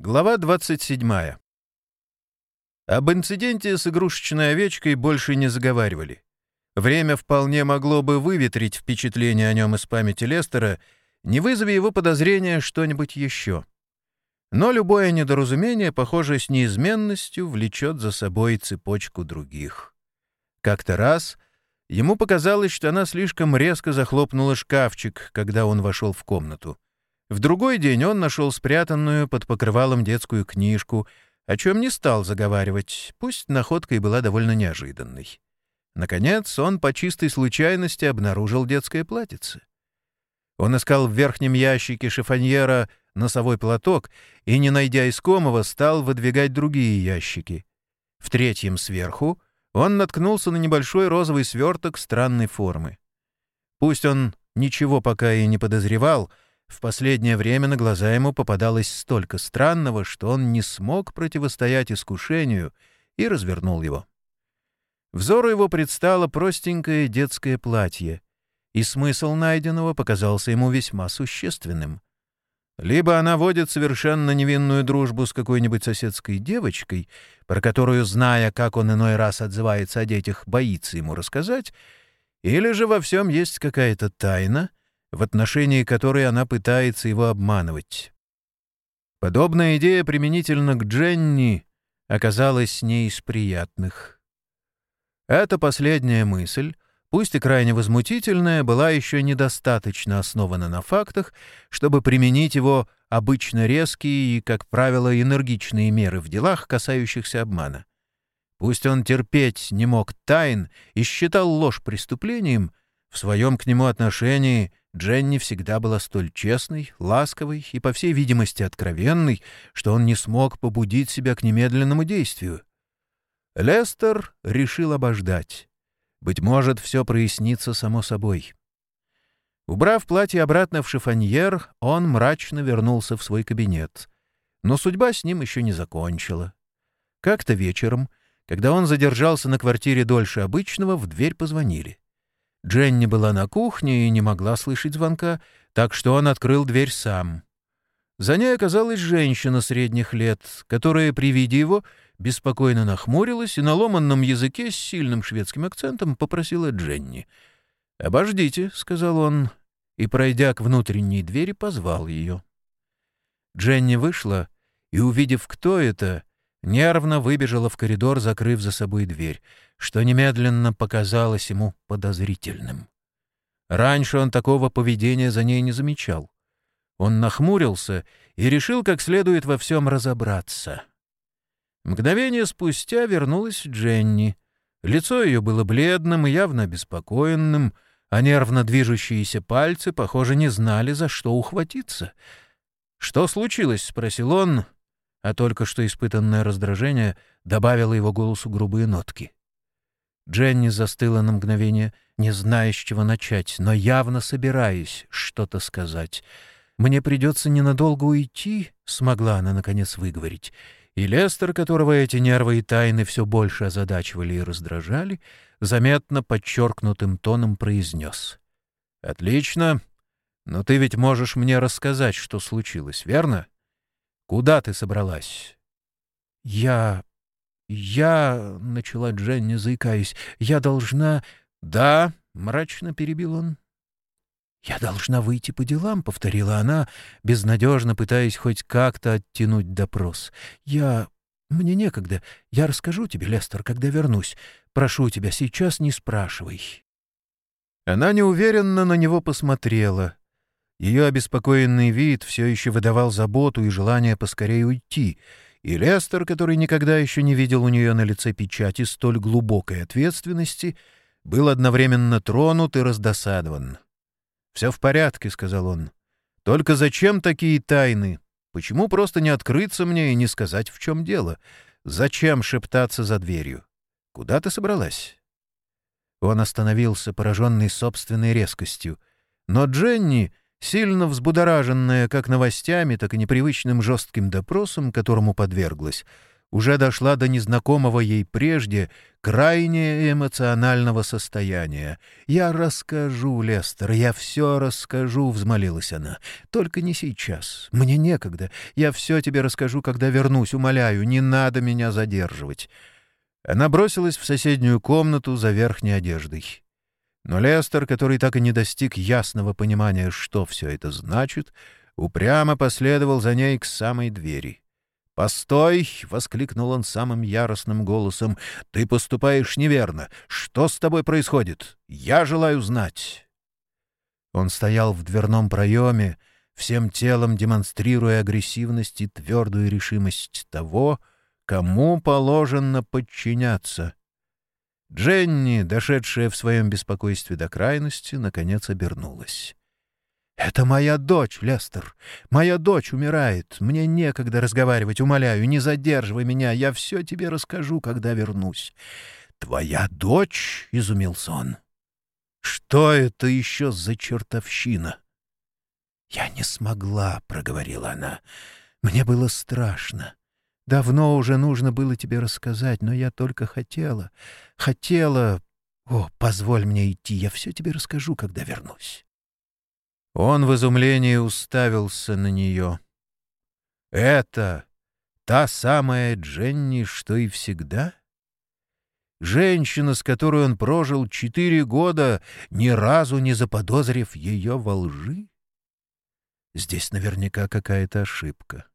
Глава 27. Об инциденте с игрушечной овечкой больше не заговаривали. Время вполне могло бы выветрить впечатление о нем из памяти Лестера, не вызови его подозрения что-нибудь еще. Но любое недоразумение, похоже, с неизменностью влечет за собой цепочку других. Как-то раз ему показалось, что она слишком резко захлопнула шкафчик, когда он вошел в комнату — в другой день он нашел спрятанную под покрывалом детскую книжку, о чем не стал заговаривать, пусть находка и была довольно неожиданной. Наконец, он по чистой случайности обнаружил детское платьице. Он искал в верхнем ящике шифоньера носовой платок и, не найдя искомого, стал выдвигать другие ящики. В третьем сверху он наткнулся на небольшой розовый сверток странной формы. Пусть он ничего пока и не подозревал — в последнее время на глаза ему попадалось столько странного, что он не смог противостоять искушению и развернул его. Взору его предстало простенькое детское платье, и смысл найденного показался ему весьма существенным. Либо она водит совершенно невинную дружбу с какой-нибудь соседской девочкой, про которую, зная, как он иной раз отзывается о детях, боится ему рассказать, или же во всем есть какая-то тайна — в отношении которой она пытается его обманывать. Подобная идея применительно к Дженни оказалась не из приятных. Эта последняя мысль, пусть и крайне возмутительная, была еще недостаточно основана на фактах, чтобы применить его обычно резкие и, как правило, энергичные меры в делах, касающихся обмана. Пусть он терпеть не мог тайн и считал ложь преступлением, в своем к нему отношении Дженни всегда была столь честной, ласковой и, по всей видимости, откровенной, что он не смог побудить себя к немедленному действию. Лестер решил обождать. Быть может, все прояснится само собой. Убрав платье обратно в шифоньер, он мрачно вернулся в свой кабинет. Но судьба с ним еще не закончила. Как-то вечером, когда он задержался на квартире дольше обычного, в дверь позвонили. Дженни была на кухне и не могла слышать звонка, так что он открыл дверь сам. За ней оказалась женщина средних лет, которая при виде его беспокойно нахмурилась и на ломанном языке с сильным шведским акцентом попросила Дженни. «Обождите», — сказал он, и, пройдя к внутренней двери, позвал ее. Дженни вышла и, увидев, кто это, нервно выбежала в коридор, закрыв за собой дверь, что немедленно показалось ему подозрительным. Раньше он такого поведения за ней не замечал. Он нахмурился и решил как следует во всем разобраться. Мгновение спустя вернулась Дженни. Лицо ее было бледным и явно обеспокоенным, а нервно движущиеся пальцы, похоже, не знали, за что ухватиться. «Что случилось?» — спросил он, а только что испытанное раздражение добавило его голосу грубые нотки. Дженни застыла на мгновение, не зная, с чего начать, но явно собираясь что-то сказать. «Мне придется ненадолго уйти», — смогла она, наконец, выговорить. И Лестер, которого эти нервы и тайны все больше озадачивали и раздражали, заметно подчеркнутым тоном произнес. «Отлично. Но ты ведь можешь мне рассказать, что случилось, верно?» Куда ты собралась?» «Я... я...» — начала Дженни, заикаясь. «Я должна...» «Да», — мрачно перебил он. «Я должна выйти по делам», — повторила она, безнадежно пытаясь хоть как-то оттянуть допрос. «Я... мне некогда. Я расскажу тебе, Лестер, когда вернусь. Прошу тебя, сейчас не спрашивай». Она неуверенно на него посмотрела. Ее обеспокоенный вид все еще выдавал заботу и желание поскорее уйти, и Лестер, который никогда еще не видел у нее на лице печати столь глубокой ответственности, был одновременно тронут и раздосадован. «Все в порядке», — сказал он. «Только зачем такие тайны? Почему просто не открыться мне и не сказать, в чем дело? Зачем шептаться за дверью? Куда ты собралась?» Он остановился, пораженный собственной резкостью. Но Дженни сильно взбудораженная как новостями, так и непривычным жестким допросом, которому подверглась, уже дошла до незнакомого ей прежде крайне эмоционального состояния. «Я расскажу, Лестер, я все расскажу», — взмолилась она. «Только не сейчас. Мне некогда. Я все тебе расскажу, когда вернусь. Умоляю, не надо меня задерживать». Она бросилась в соседнюю комнату за верхней одеждой. Но Лестер, который так и не достиг ясного понимания, что все это значит, упрямо последовал за ней к самой двери. «Постой!» — воскликнул он самым яростным голосом. «Ты поступаешь неверно. Что с тобой происходит? Я желаю знать!» Он стоял в дверном проеме, всем телом демонстрируя агрессивность и твердую решимость того, кому положено подчиняться. Дженни, дошедшая в своем беспокойстве до крайности, наконец обернулась. «Это моя дочь, Лестер. Моя дочь умирает. Мне некогда разговаривать, умоляю, не задерживай меня. Я все тебе расскажу, когда вернусь». «Твоя дочь?» — изумился он. «Что это еще за чертовщина?» «Я не смогла», — проговорила она. «Мне было страшно. Давно уже нужно было тебе рассказать, но я только хотела, хотела... О, позволь мне идти, я все тебе расскажу, когда вернусь». Он в изумлении уставился на нее. «Это та самая Дженни, что и всегда?» Женщина, с которой он прожил четыре года, ни разу не заподозрив ее во лжи? Здесь наверняка какая-то ошибка.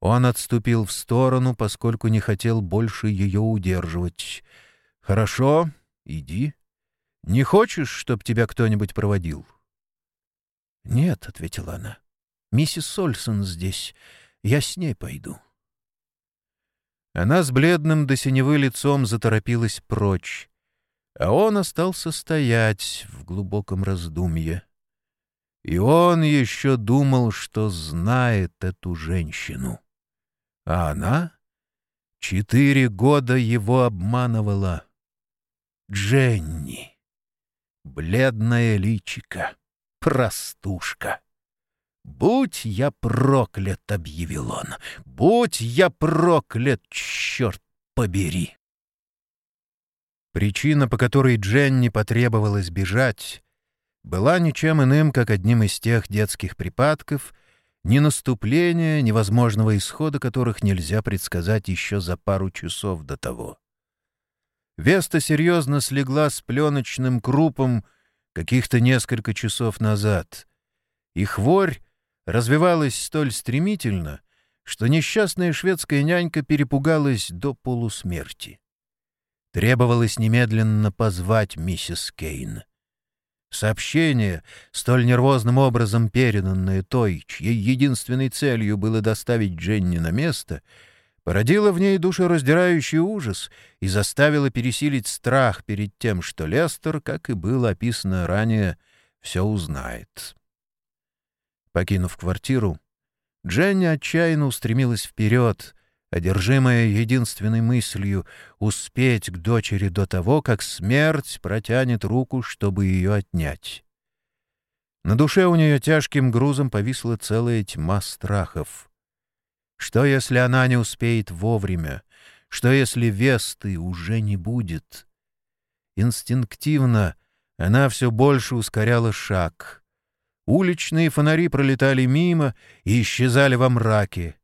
Он отступил в сторону, поскольку не хотел больше ее удерживать. «Хорошо, иди. Не хочешь, чтоб тебя кто-нибудь проводил?» «Нет», — ответила она, — «миссис Сольсон здесь. Я с ней пойду». Она с бледным до синевы лицом заторопилась прочь, а он остался стоять в глубоком раздумье. И он еще думал, что знает эту женщину. А она четыре года его обманывала. Дженни. Бледное личико простушка. «Будь я проклят!» — объявил он. «Будь я проклят, черт побери!» Причина, по которой Дженни потребовалось бежать, была ничем иным, как одним из тех детских припадков, ни наступления, ни возможного исхода которых нельзя предсказать еще за пару часов до того. Веста серьезно слегла с пленочным крупом, каких-то несколько часов назад, и хворь развивалась столь стремительно, что несчастная шведская нянька перепугалась до полусмерти. Требовалось немедленно позвать миссис Кейн. Сообщение, столь нервозным образом переданное той, чьей единственной целью было доставить Дженни на место — породила в ней душераздирающий ужас и заставила пересилить страх перед тем, что Лестер, как и было описано ранее, все узнает. Покинув квартиру, Дженни отчаянно устремилась вперед, одержимая единственной мыслью — успеть к дочери до того, как смерть протянет руку, чтобы ее отнять. На душе у нее тяжким грузом повисла целая тьма страхов. Что, если она не успеет вовремя? Что, если Весты уже не будет? Инстинктивно она все больше ускоряла шаг. Уличные фонари пролетали мимо и исчезали во мраке.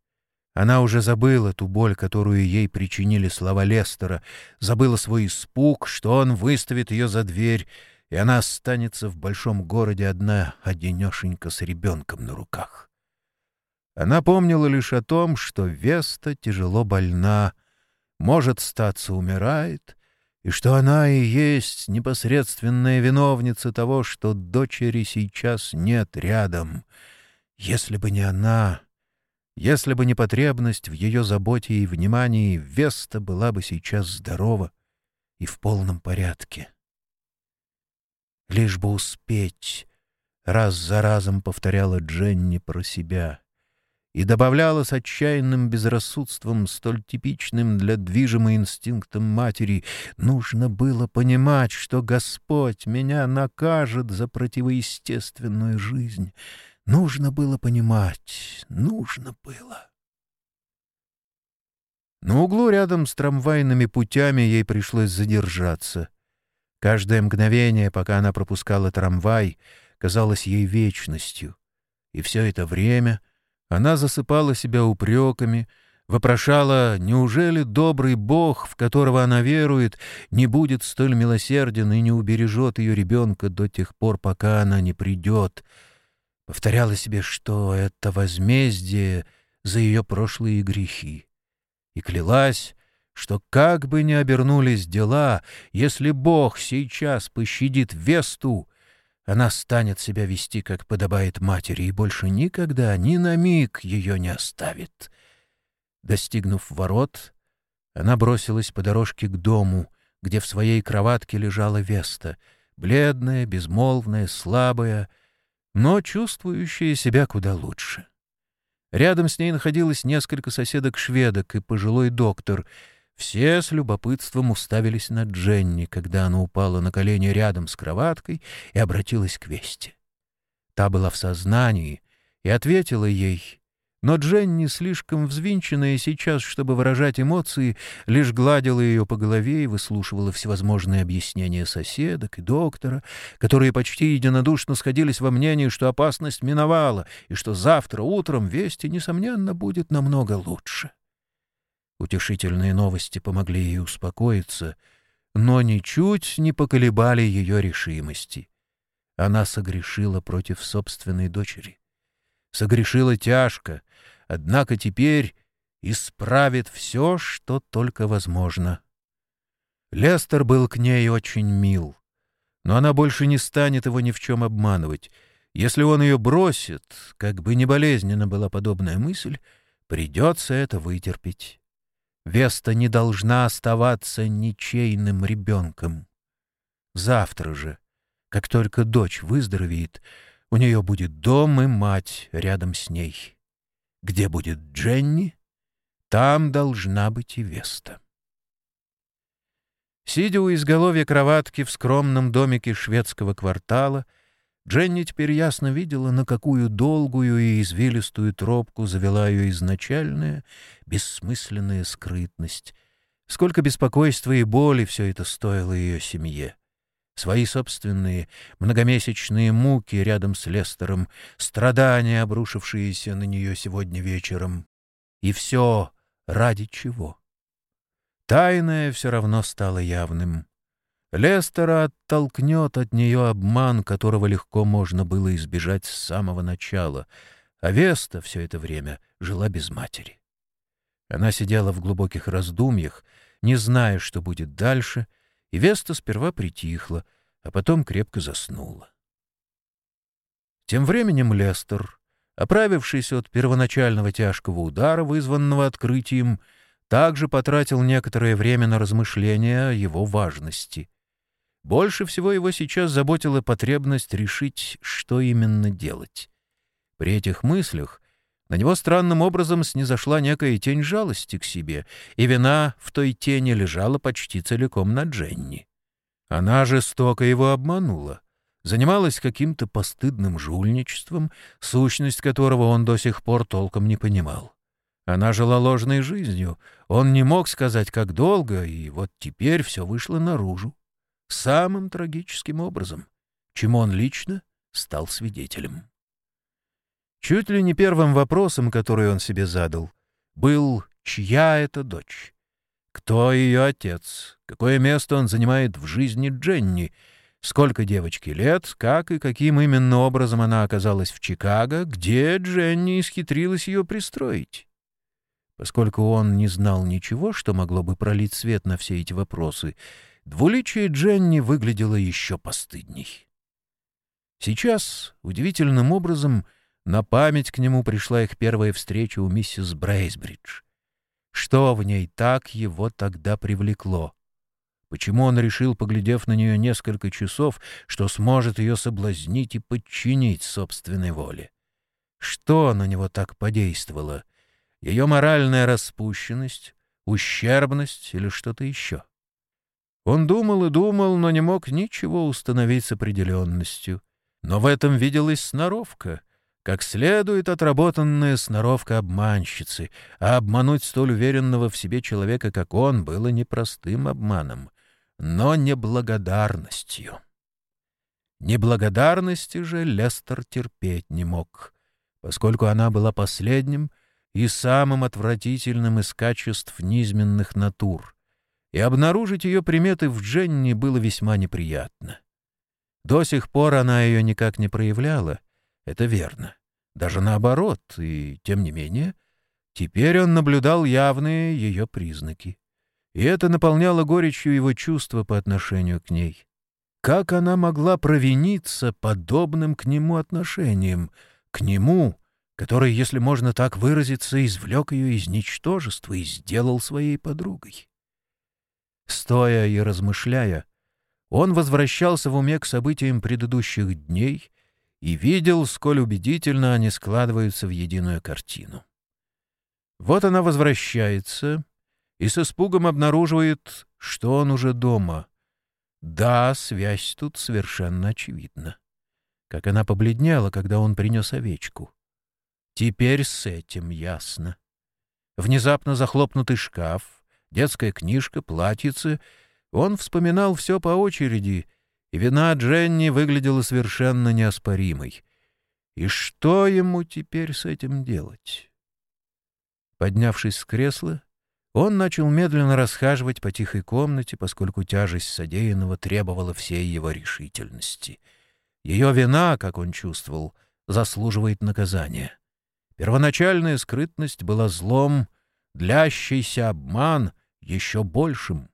Она уже забыла ту боль, которую ей причинили слова Лестера, забыла свой испуг, что он выставит ее за дверь, и она останется в большом городе одна, одинешенька с ребенком на руках. Она помнила лишь о том, что Веста тяжело больна, может, статься умирает, и что она и есть непосредственная виновница того, что дочери сейчас нет рядом. Если бы не она, если бы не потребность в ее заботе и внимании, Веста была бы сейчас здорова и в полном порядке. Лишь бы успеть, раз за разом повторяла Дженни про себя — и добавляла с отчаянным безрассудством, столь типичным для движимой инстинктом матери, «Нужно было понимать, что Господь меня накажет за противоестественную жизнь. Нужно было понимать, нужно было». На углу рядом с трамвайными путями ей пришлось задержаться. Каждое мгновение, пока она пропускала трамвай, казалось ей вечностью. И все это время она засыпала себя упреками, вопрошала, неужели добрый Бог, в которого она верует, не будет столь милосерден и не убережет ее ребенка до тех пор, пока она не придет. Повторяла себе, что это возмездие за ее прошлые грехи и клялась, что как бы ни обернулись дела, если Бог сейчас пощадит Весту, она станет себя вести, как подобает матери, и больше никогда ни на миг ее не оставит. Достигнув ворот, она бросилась по дорожке к дому, где в своей кроватке лежала Веста, бледная, безмолвная, слабая, но чувствующая себя куда лучше. Рядом с ней находилось несколько соседок-шведок и пожилой доктор. Все с любопытством уставились на Дженни, когда она упала на колени рядом с кроваткой и обратилась к Весте. Та была в сознании и ответила ей но Дженни, слишком взвинченная сейчас, чтобы выражать эмоции, лишь гладила ее по голове и выслушивала всевозможные объяснения соседок и доктора, которые почти единодушно сходились во мнении, что опасность миновала и что завтра утром вести, несомненно, будет намного лучше. Утешительные новости помогли ей успокоиться, но ничуть не поколебали ее решимости. Она согрешила против собственной дочери согрешила тяжко, однако теперь исправит все, что только возможно. Лестер был к ней очень мил, но она больше не станет его ни в чем обманывать. Если он ее бросит, как бы не болезненно была подобная мысль, придется это вытерпеть. Веста не должна оставаться ничейным ребенком. Завтра же, как только дочь выздоровеет, у нее будет дом и мать рядом с ней. Где будет Дженни, там должна быть и Веста. Сидя у изголовья кроватки в скромном домике шведского квартала, Дженни теперь ясно видела, на какую долгую и извилистую тропку завела ее изначальная, бессмысленная скрытность. Сколько беспокойства и боли все это стоило ее семье свои собственные многомесячные муки рядом с Лестером, страдания, обрушившиеся на нее сегодня вечером. И все ради чего? Тайное все равно стало явным. Лестера оттолкнет от нее обман, которого легко можно было избежать с самого начала, а Веста все это время жила без матери. Она сидела в глубоких раздумьях, не зная, что будет дальше — и Веста сперва притихла, а потом крепко заснула. Тем временем Лестер, оправившись от первоначального тяжкого удара, вызванного открытием, также потратил некоторое время на размышления о его важности. Больше всего его сейчас заботила потребность решить, что именно делать. При этих мыслях на него странным образом снизошла некая тень жалости к себе, и вина в той тени лежала почти целиком на Дженни. Она жестоко его обманула, занималась каким-то постыдным жульничеством, сущность которого он до сих пор толком не понимал. Она жила ложной жизнью, он не мог сказать, как долго, и вот теперь все вышло наружу. Самым трагическим образом, чему он лично стал свидетелем. Чуть ли не первым вопросом, который он себе задал, был «Чья это дочь?» Кто ее отец? Какое место он занимает в жизни Дженни? Сколько девочке лет? Как и каким именно образом она оказалась в Чикаго? Где Дженни исхитрилась ее пристроить? Поскольку он не знал ничего, что могло бы пролить свет на все эти вопросы, двуличие Дженни выглядело еще постыдней. Сейчас, удивительным образом, — на память к нему пришла их первая встреча у миссис Брейсбридж. Что в ней так его тогда привлекло? Почему он решил, поглядев на нее несколько часов, что сможет ее соблазнить и подчинить собственной воле? Что на него так подействовало? Ее моральная распущенность, ущербность или что-то еще? Он думал и думал, но не мог ничего установить с определенностью. Но в этом виделась сноровка — как следует отработанная сноровка обманщицы, а обмануть столь уверенного в себе человека, как он, было не простым обманом, но неблагодарностью. Неблагодарности же Лестер терпеть не мог, поскольку она была последним и самым отвратительным из качеств низменных натур, и обнаружить ее приметы в Дженни было весьма неприятно. До сих пор она ее никак не проявляла, это верно. Даже наоборот, и тем не менее, теперь он наблюдал явные ее признаки. И это наполняло горечью его чувства по отношению к ней. Как она могла провиниться подобным к нему отношением, к нему, который, если можно так выразиться, извлек ее из ничтожества и сделал своей подругой? Стоя и размышляя, он возвращался в уме к событиям предыдущих дней и видел, сколь убедительно они складываются в единую картину. Вот она возвращается и с испугом обнаруживает, что он уже дома. Да, связь тут совершенно очевидна. Как она побледнела, когда он принес овечку. Теперь с этим ясно. Внезапно захлопнутый шкаф, детская книжка, платьице — он вспоминал все по очереди, и вина Дженни выглядела совершенно неоспоримой. И что ему теперь с этим делать? Поднявшись с кресла, он начал медленно расхаживать по тихой комнате, поскольку тяжесть содеянного требовала всей его решительности. Ее вина, как он чувствовал, заслуживает наказания. Первоначальная скрытность была злом, длящийся обман еще большим.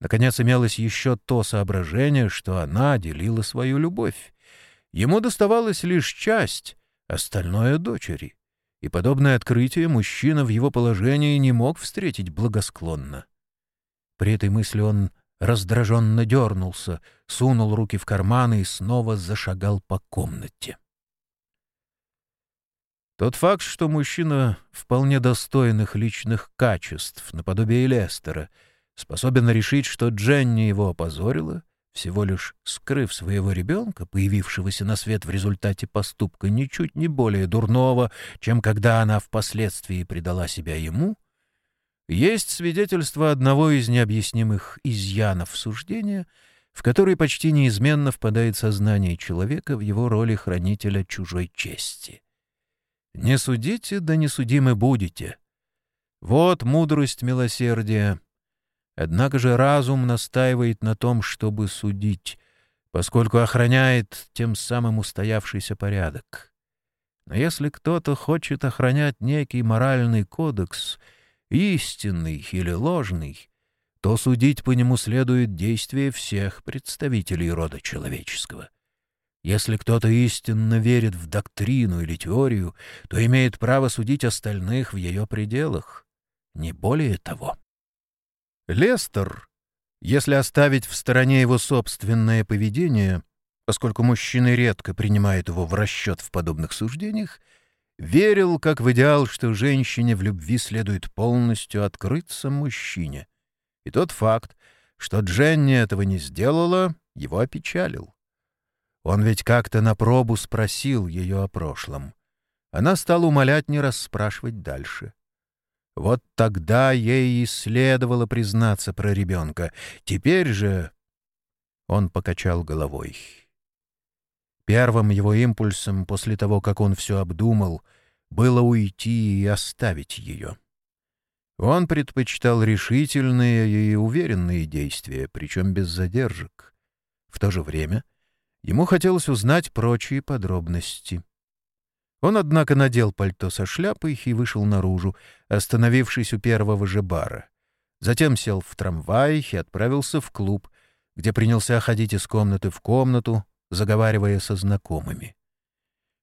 Наконец, имелось еще то соображение, что она делила свою любовь. Ему доставалась лишь часть, остальное — дочери. И подобное открытие мужчина в его положении не мог встретить благосклонно. При этой мысли он раздраженно дернулся, сунул руки в карманы и снова зашагал по комнате. Тот факт, что мужчина вполне достойных личных качеств, наподобие Лестера — способен решить, что Дженни его опозорила, всего лишь скрыв своего ребенка, появившегося на свет в результате поступка ничуть не более дурного, чем когда она впоследствии предала себя ему, есть свидетельство одного из необъяснимых изъянов суждения, в который почти неизменно впадает сознание человека в его роли хранителя чужой чести. «Не судите, да не судимы будете». Вот мудрость милосердия, Однако же разум настаивает на том, чтобы судить, поскольку охраняет тем самым устоявшийся порядок. Но если кто-то хочет охранять некий моральный кодекс, истинный или ложный, то судить по нему следует действие всех представителей рода человеческого. Если кто-то истинно верит в доктрину или теорию, то имеет право судить остальных в ее пределах, не более того. Лестер, если оставить в стороне его собственное поведение, поскольку мужчины редко принимают его в расчет в подобных суждениях, верил как в идеал, что женщине в любви следует полностью открыться мужчине. И тот факт, что Дженни этого не сделала, его опечалил. Он ведь как-то на пробу спросил ее о прошлом. Она стала умолять не расспрашивать дальше. Вот тогда ей и следовало признаться про ребенка. Теперь же... Он покачал головой. Первым его импульсом после того, как он все обдумал, было уйти и оставить ее. Он предпочитал решительные и уверенные действия, причем без задержек. В то же время ему хотелось узнать прочие подробности. Он, однако, надел пальто со шляпой и вышел наружу, остановившись у первого же бара. Затем сел в трамвай и отправился в клуб, где принялся ходить из комнаты в комнату, заговаривая со знакомыми.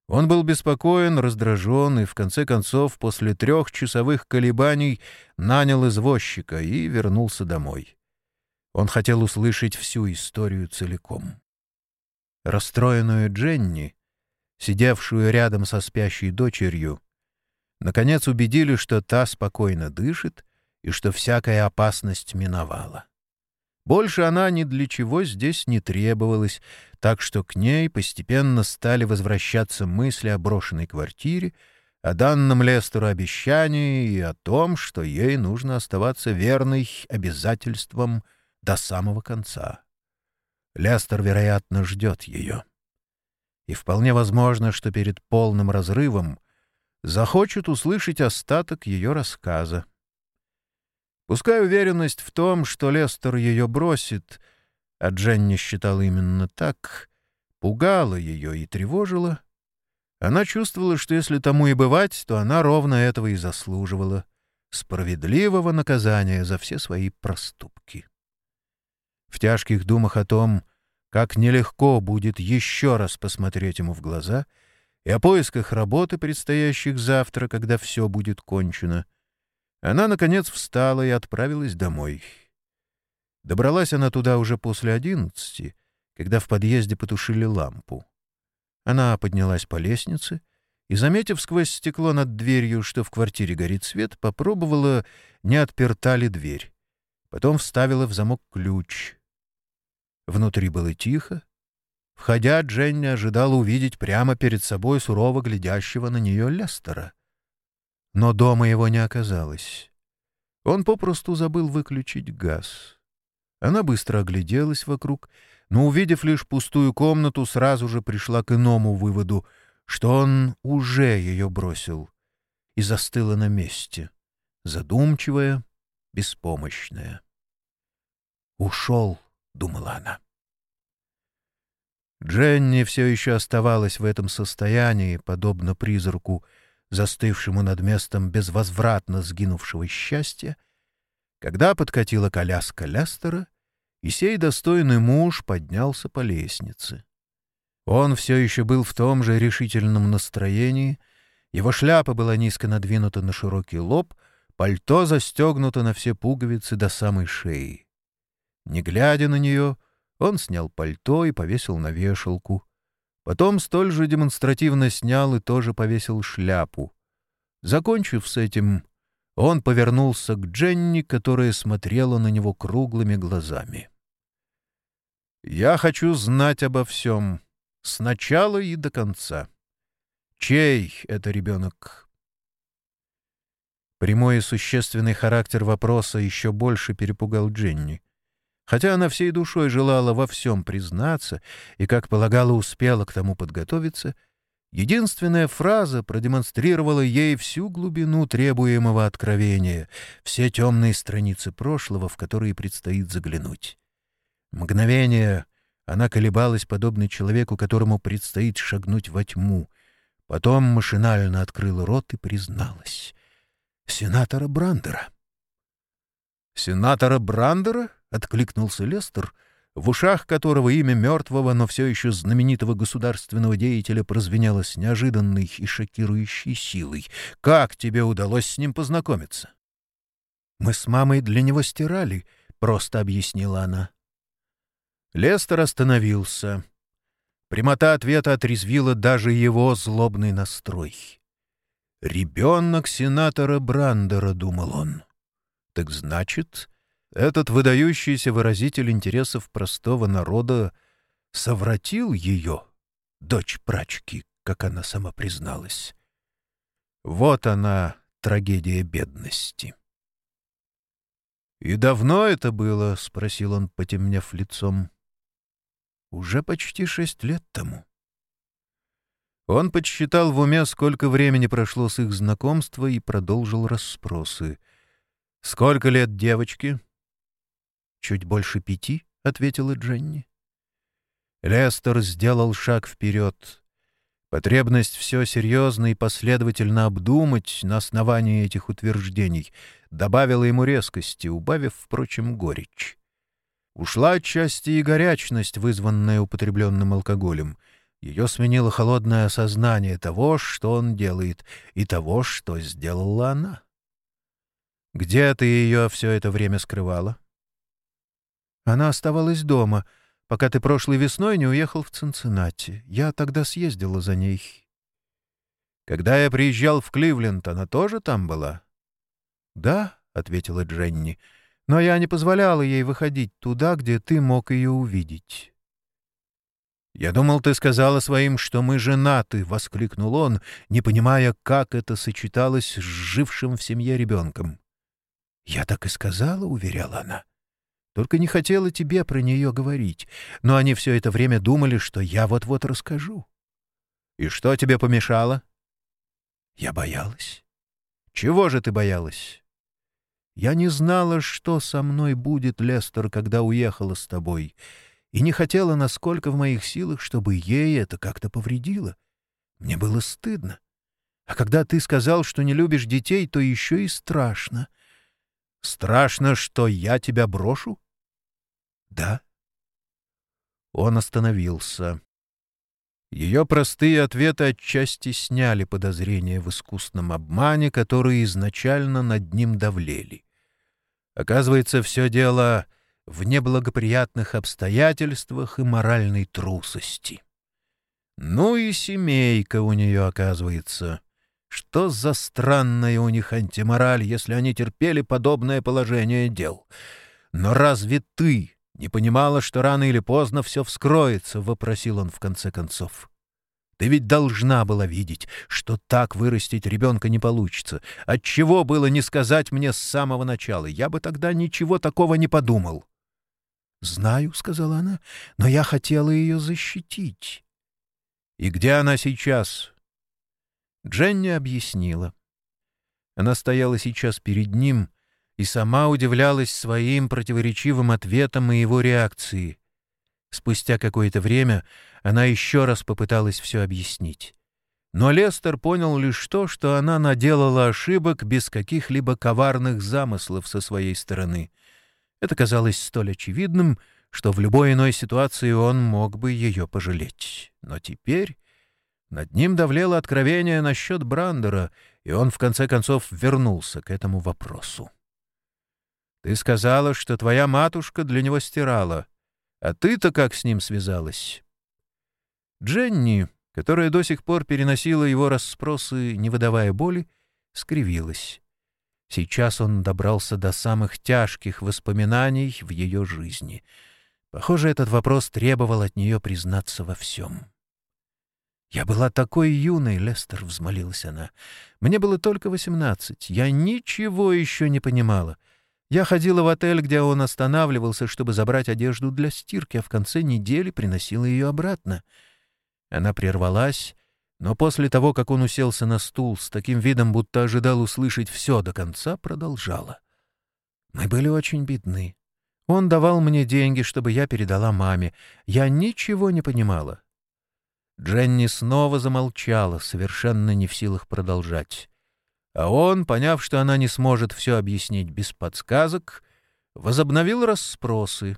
Он был беспокоен, раздражен и, в конце концов, после трехчасовых колебаний нанял извозчика и вернулся домой. Он хотел услышать всю историю целиком. Расстроенную Дженни сидевшую рядом со спящей дочерью, наконец убедили, что та спокойно дышит и что всякая опасность миновала. Больше она ни для чего здесь не требовалась, так что к ней постепенно стали возвращаться мысли о брошенной квартире, о данном Лестеру обещании и о том, что ей нужно оставаться верной обязательствам до самого конца. Лестер, вероятно, ждет ее. И вполне возможно, что перед полным разрывом захочет услышать остаток ее рассказа. Пускай уверенность в том, что Лестер ее бросит, а Дженни считала именно так, пугала ее и тревожила, она чувствовала, что если тому и бывать, то она ровно этого и заслуживала — справедливого наказания за все свои проступки. В тяжких думах о том, как нелегко будет еще раз посмотреть ему в глаза, и о поисках работы, предстоящих завтра, когда все будет кончено — она, наконец, встала и отправилась домой. Добралась она туда уже после одиннадцати, когда в подъезде потушили лампу. Она поднялась по лестнице и, заметив сквозь стекло над дверью, что в квартире горит свет, попробовала, не отперта ли дверь. Потом вставила в замок ключ. Внутри было тихо. Входя, Дженни ожидала увидеть прямо перед собой сурово глядящего на нее Лестера. Но дома его не оказалось. Он попросту забыл выключить газ. Она быстро огляделась вокруг, но, увидев лишь пустую комнату, сразу же пришла к иному выводу, что он уже ее бросил, и застыла на месте, задумчивая, беспомощная. «Ушел», — думала она. Дженни все еще оставалась в этом состоянии, подобно призраку, застывшему над местом безвозвратно сгинувшего счастья, когда подкатила коляска Лестера, и сей достойный муж поднялся по лестнице. Он все еще был в том же решительном настроении, его шляпа была низко надвинута на широкий лоб, пальто застегнуто на все пуговицы до самой шеи. Не глядя на нее, он снял пальто и повесил на вешалку. Потом столь же демонстративно снял и тоже повесил шляпу. Закончив с этим, он повернулся к Дженни, которая смотрела на него круглыми глазами. «Я хочу знать обо всем, с начала и до конца. Чей это ребенок?» Прямой и существенный характер вопроса еще больше перепугал Дженни. Хотя она всей душой желала во всем признаться и, как полагала, успела к тому подготовиться, единственная фраза продемонстрировала ей всю глубину требуемого откровения, все темные страницы прошлого, в которые предстоит заглянуть. Мгновение она колебалась, подобно человеку, которому предстоит шагнуть во тьму. Потом машинально открыла рот и призналась. «Сенатора Брандера». «Сенатора Брандера?» — откликнулся Лестер, в ушах которого имя мертвого, но все еще знаменитого государственного деятеля прозвенело с неожиданной и шокирующей силой. «Как тебе удалось с ним познакомиться?» «Мы с мамой для него стирали», — просто объяснила она. Лестер остановился. Прямота ответа отрезвила даже его злобный настрой. «Ребенок сенатора Брандера», — думал он. «Так значит...» Этот выдающийся выразитель интересов простого народа совратил ее, дочь прачки, как она сама призналась. Вот она, трагедия бедности. «И давно это было?» — спросил он, потемнев лицом. «Уже почти шесть лет тому». Он подсчитал в уме, сколько времени прошло с их знакомства, и продолжил расспросы. «Сколько лет девочке?» «Чуть больше пяти», — ответила Дженни. Лестер сделал шаг вперед. Потребность все серьезно и последовательно обдумать на основании этих утверждений добавила ему резкости, убавив, впрочем, горечь. Ушла отчасти и горячность, вызванная употребленным алкоголем. Ее сменило холодное осознание того, что он делает, и того, что сделала она. «Где ты ее все это время скрывала?» Она оставалась дома, пока ты прошлой весной не уехал в Цинциннати. Я тогда съездила за ней. Когда я приезжал в Кливленд, она тоже там была? — Да, — ответила Дженни. Но я не позволяла ей выходить туда, где ты мог ее увидеть. «Я думал, ты сказала своим, что мы женаты», — воскликнул он, не понимая, как это сочеталось с жившим в семье ребенком. «Я так и сказала», — уверяла она. «Только не хотела тебе про нее говорить, но они все это время думали, что я вот-вот расскажу». «И что тебе помешало?» «Я боялась». «Чего же ты боялась?» «Я не знала, что со мной будет, Лестер, когда уехала с тобой» и не хотела, насколько в моих силах, чтобы ей это как-то повредило. Мне было стыдно. А когда ты сказал, что не любишь детей, то еще и страшно. Страшно, что я тебя брошу? Да. Он остановился. Ее простые ответы отчасти сняли подозрения в искусном обмане, которые изначально над ним давлели. Оказывается, все дело в неблагоприятных обстоятельствах и моральной трусости. Ну и семейка у нее, оказывается. Что за странная у них антимораль, если они терпели подобное положение дел? Но разве ты не понимала, что рано или поздно все вскроется? — вопросил он в конце концов. Ты ведь должна была видеть, что так вырастить ребенка не получится. Отчего было не сказать мне с самого начала? Я бы тогда ничего такого не подумал. «Знаю», — сказала она, — «но я хотела ее защитить». «И где она сейчас?» Дженни объяснила. Она стояла сейчас перед ним и сама удивлялась своим противоречивым ответам и его реакции. Спустя какое-то время она еще раз попыталась все объяснить. Но Лестер понял лишь то, что она наделала ошибок без каких-либо коварных замыслов со своей стороны — это казалось столь очевидным, что в любой иной ситуации он мог бы ее пожалеть. Но теперь над ним давлело откровение насчет Брандера, и он в конце концов вернулся к этому вопросу. «Ты сказала, что твоя матушка для него стирала. А ты-то как с ним связалась?» Дженни, которая до сих пор переносила его расспросы, не выдавая боли, скривилась. Сейчас он добрался до самых тяжких воспоминаний в ее жизни. Похоже, этот вопрос требовал от нее признаться во всем. «Я была такой юной, Лестер», — взмолилась она. «Мне было только восемнадцать. Я ничего еще не понимала. Я ходила в отель, где он останавливался, чтобы забрать одежду для стирки, а в конце недели приносила ее обратно». Она прервалась но после того, как он уселся на стул с таким видом, будто ожидал услышать все до конца, продолжала. «Мы были очень бедны. Он давал мне деньги, чтобы я передала маме. Я ничего не понимала». Дженни снова замолчала, совершенно не в силах продолжать. А он, поняв, что она не сможет все объяснить без подсказок, возобновил расспросы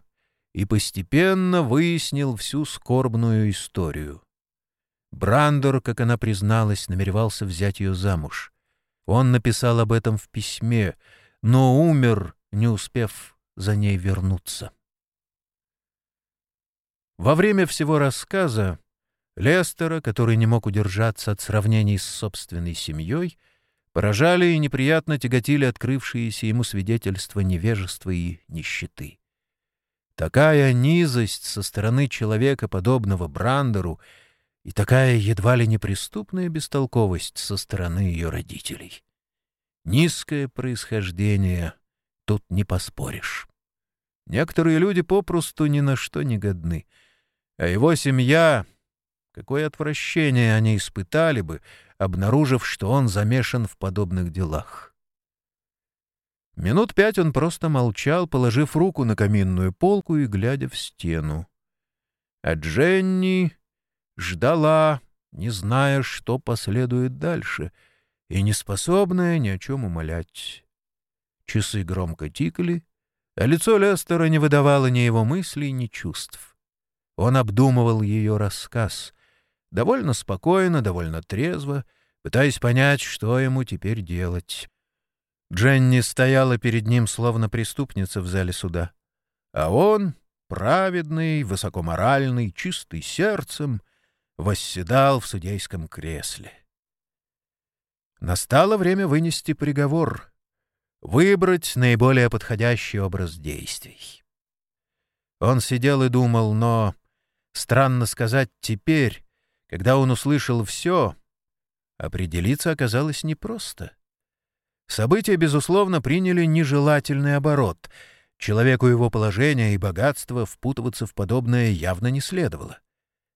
и постепенно выяснил всю скорбную историю. Брандер, как она призналась, намеревался взять ее замуж. Он написал об этом в письме, но умер, не успев за ней вернуться. Во время всего рассказа Лестера, который не мог удержаться от сравнений с собственной семьей, поражали и неприятно тяготили открывшиеся ему свидетельства невежества и нищеты. Такая низость со стороны человека, подобного Брандеру, — и такая едва ли неприступная бестолковость со стороны ее родителей. Низкое происхождение тут не поспоришь. Некоторые люди попросту ни на что не годны, а его семья... Какое отвращение они испытали бы, обнаружив, что он замешан в подобных делах. Минут пять он просто молчал, положив руку на каминную полку и глядя в стену. А Дженни ждала, не зная, что последует дальше, и не способная ни о чем умолять. Часы громко тикали, а лицо Лестера не выдавало ни его мыслей, ни чувств. Он обдумывал ее рассказ, довольно спокойно, довольно трезво, пытаясь понять, что ему теперь делать. Дженни стояла перед ним, словно преступница в зале суда. А он, праведный, высокоморальный, чистый сердцем, восседал в судейском кресле. Настало время вынести приговор. выбрать наиболее подходящий образ действий. Он сидел и думал, но, странно сказать, теперь, когда он услышал все, определиться оказалось непросто. События, безусловно, приняли нежелательный оборот. Человеку его положения и богатства впутываться в подобное явно не следовало.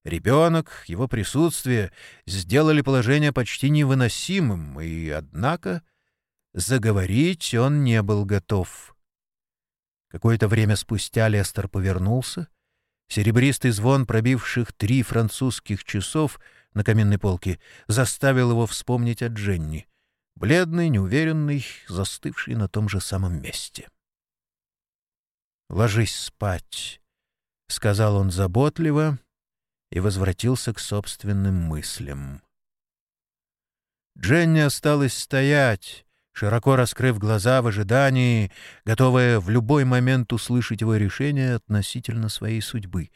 Ребенок, его присутствие сделали положение почти невыносимым, и, однако, заговорить он не был готов. Какое-то время спустя Лестер повернулся. Серебристый звон пробивших три французских часов на каменной полке заставил его вспомнить о Дженни бледный, неуверенный, застывший на том же самом месте. «Ложись спать», — сказал он заботливо и возвратился к собственным мыслям. Дженни осталась стоять, широко раскрыв глаза в ожидании, готовая в любой момент услышать его решение относительно своей судьбы.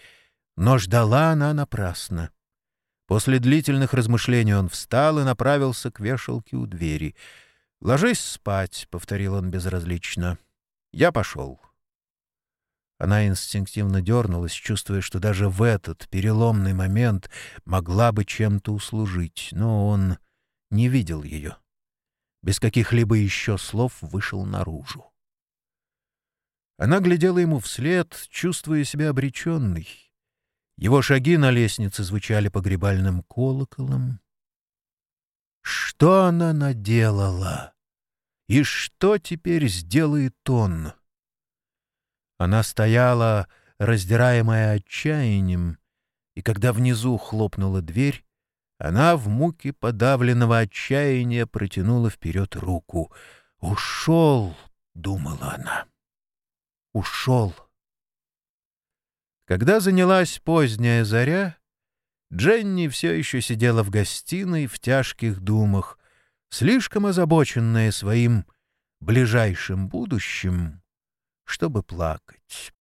Но ждала она напрасно. После длительных размышлений он встал и направился к вешалке у двери. «Ложись спать», — повторил он безразлично. «Я пошел». Она инстинктивно дернулась, чувствуя, что даже в этот переломный момент могла бы чем-то услужить, но он не видел ее. Без каких-либо еще слов вышел наружу. Она глядела ему вслед, чувствуя себя обреченной. Его шаги на лестнице звучали погребальным колоколом. Что она наделала? И что теперь сделает он? Она стояла, раздираемая отчаянием, и когда внизу хлопнула дверь, она в муке подавленного отчаяния протянула вперед руку. «Ушел!» — думала она. «Ушел!» Когда занялась поздняя заря, Дженни все еще сидела в гостиной в тяжких думах, слишком озабоченная своим ближайшим будущим, чтобы плакать.